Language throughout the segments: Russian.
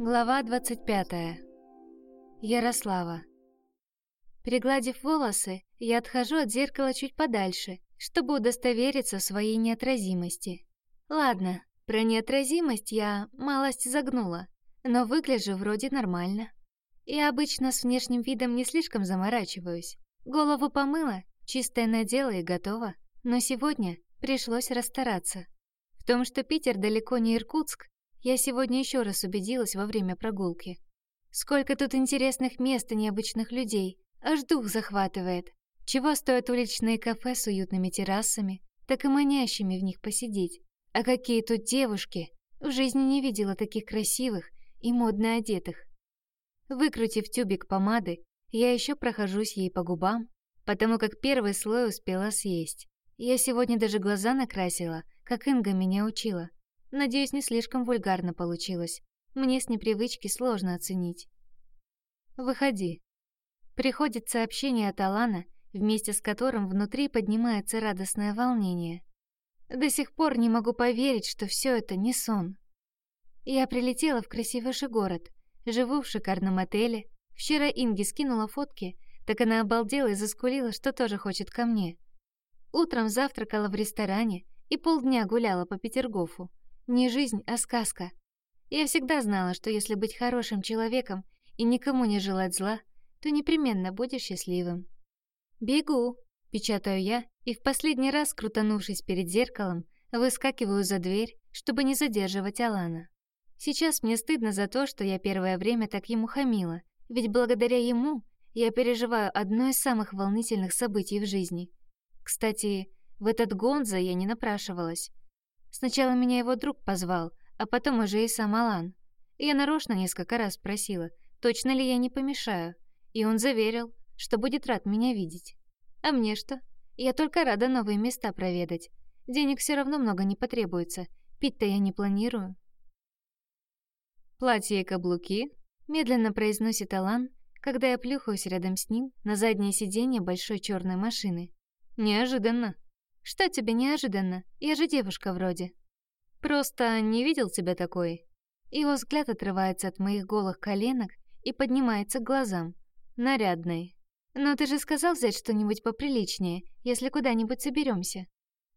Глава 25. Ярослава. Перегладив волосы, я отхожу от зеркала чуть подальше, чтобы удостовериться в своей неотразимости. Ладно, про неотразимость я малость загнула, но выгляжу вроде нормально. Я обычно с внешним видом не слишком заморачиваюсь. Голову помыла, чистое надела и готова. Но сегодня пришлось расстараться. В том, что Питер далеко не Иркутск, я сегодня еще раз убедилась во время прогулки. Сколько тут интересных мест и необычных людей, аж дух захватывает. Чего стоят уличные кафе с уютными террасами, так и манящими в них посидеть. А какие тут девушки! В жизни не видела таких красивых и модно одетых. Выкрутив тюбик помады, я еще прохожусь ей по губам, потому как первый слой успела съесть. Я сегодня даже глаза накрасила, как Инга меня учила. Надеюсь, не слишком вульгарно получилось. Мне с непривычки сложно оценить. Выходи. Приходит сообщение от Алана, вместе с которым внутри поднимается радостное волнение. До сих пор не могу поверить, что все это не сон. Я прилетела в красивейший город, живу в шикарном отеле. Вчера Инги скинула фотки, так она обалдела и заскулила, что тоже хочет ко мне. Утром завтракала в ресторане и полдня гуляла по Петергофу. Не жизнь, а сказка. Я всегда знала, что если быть хорошим человеком и никому не желать зла, то непременно будешь счастливым. «Бегу!» – печатаю я, и в последний раз, крутанувшись перед зеркалом, выскакиваю за дверь, чтобы не задерживать Алана. Сейчас мне стыдно за то, что я первое время так ему хамила, ведь благодаря ему я переживаю одно из самых волнительных событий в жизни. Кстати, в этот Гонза я не напрашивалась. Сначала меня его друг позвал, а потом уже и сам Алан. Я нарочно несколько раз спросила, точно ли я не помешаю, и он заверил, что будет рад меня видеть. А мне что? Я только рада новые места проведать. Денег все равно много не потребуется, пить-то я не планирую. «Платье и каблуки», — медленно произносит Алан, когда я плюхаюсь рядом с ним на заднее сиденье большой черной машины. «Неожиданно». «Что тебе неожиданно? Я же девушка вроде». «Просто не видел тебя такой». Его взгляд отрывается от моих голых коленок и поднимается к глазам. Нарядной. «Но ты же сказал взять что-нибудь поприличнее, если куда-нибудь соберемся.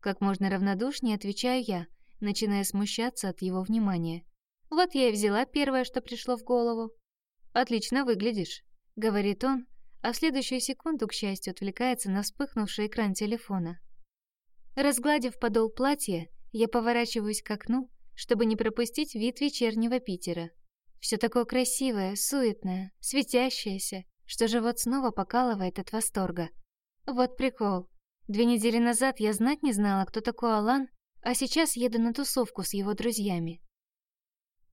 Как можно равнодушнее отвечаю я, начиная смущаться от его внимания. Вот я и взяла первое, что пришло в голову. «Отлично выглядишь», — говорит он, а в следующую секунду, к счастью, отвлекается на вспыхнувший экран телефона. Разгладив подол платья, я поворачиваюсь к окну, чтобы не пропустить вид вечернего Питера. Все такое красивое, суетное, светящееся, что живот снова покалывает от восторга. Вот прикол. Две недели назад я знать не знала, кто такой Алан, а сейчас еду на тусовку с его друзьями.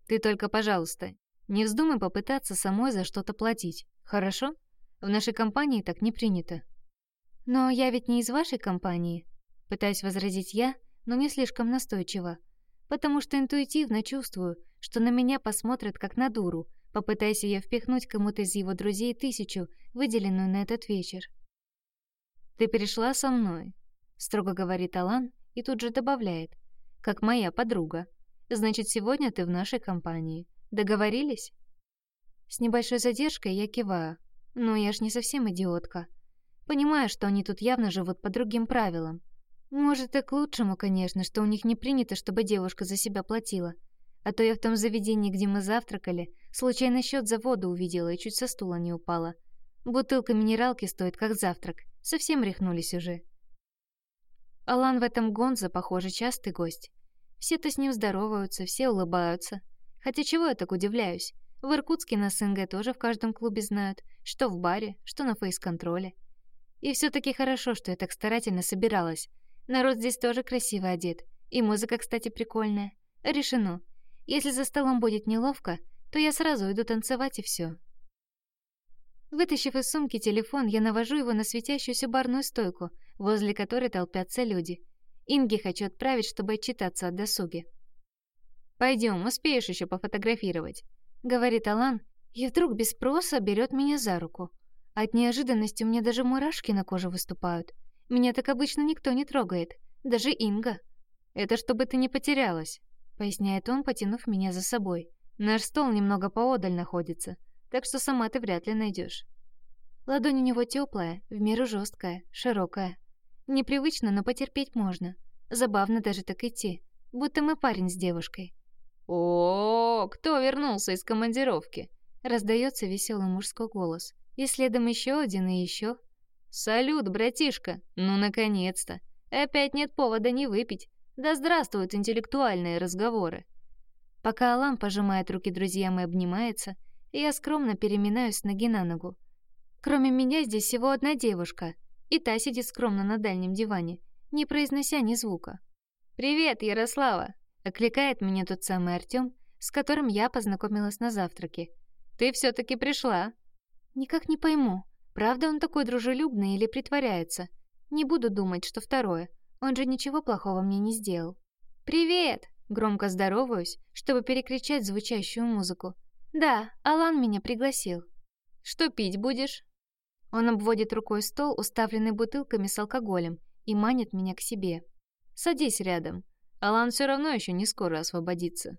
Ты только, пожалуйста, не вздумай попытаться самой за что-то платить, хорошо? В нашей компании так не принято. Но я ведь не из вашей компании, Пытаюсь возразить я, но не слишком настойчиво, потому что интуитивно чувствую, что на меня посмотрят как на дуру, попытайся я впихнуть кому-то из его друзей тысячу, выделенную на этот вечер. «Ты перешла со мной», — строго говорит Алан и тут же добавляет, «как моя подруга. Значит, сегодня ты в нашей компании. Договорились?» С небольшой задержкой я киваю. Но я ж не совсем идиотка. Понимаю, что они тут явно живут по другим правилам. Может, и к лучшему, конечно, что у них не принято, чтобы девушка за себя платила. А то я в том заведении, где мы завтракали, случайно счет за воду увидела и чуть со стула не упала. Бутылка минералки стоит как завтрак. Совсем рехнулись уже. Алан в этом Гонза, похоже, частый гость. Все-то с ним здороваются, все улыбаются. Хотя чего я так удивляюсь? В Иркутске на СНГ тоже в каждом клубе знают, что в баре, что на фейс-контроле. И все таки хорошо, что я так старательно собиралась, Народ здесь тоже красиво одет. И музыка, кстати, прикольная. Решено. Если за столом будет неловко, то я сразу уйду танцевать и все. Вытащив из сумки телефон, я навожу его на светящуюся барную стойку, возле которой толпятся люди. Инги хочу отправить, чтобы отчитаться от досуги. Пойдем, успеешь еще пофотографировать», — говорит Алан, и вдруг без спроса берет меня за руку. От неожиданности у меня даже мурашки на коже выступают — меня так обычно никто не трогает, даже Инга. Это чтобы ты не потерялась, поясняет он, потянув меня за собой. Наш стол немного поодаль находится, так что сама ты вряд ли найдешь. Ладонь у него теплая, в меру жесткая, широкая. Непривычно, но потерпеть можно. Забавно даже так идти, будто мы парень с девушкой. О, кто вернулся из командировки? Раздается веселый мужской голос, и следом еще один и еще. Салют, братишка. Ну наконец-то. Опять нет повода не выпить. Да здравствуют интеллектуальные разговоры. Пока Алан пожимает руки друзьям и обнимается, я скромно переминаюсь ноги на ногу. Кроме меня здесь всего одна девушка, и та сидит скромно на дальнем диване, не произнося ни звука. «Привет, Ярослава!» — окликает меня тот самый Артём, с которым я познакомилась на завтраке. «Ты все таки пришла?» «Никак не пойму, правда он такой дружелюбный или притворяется. Не буду думать, что второе. Он же ничего плохого мне не сделал. «Привет!» — громко здороваюсь, чтобы перекричать звучащую музыку. «Да, Алан меня пригласил». «Что пить будешь?» Он обводит рукой стол, уставленный бутылками с алкоголем, и манит меня к себе. «Садись рядом. Алан все равно еще не скоро освободится».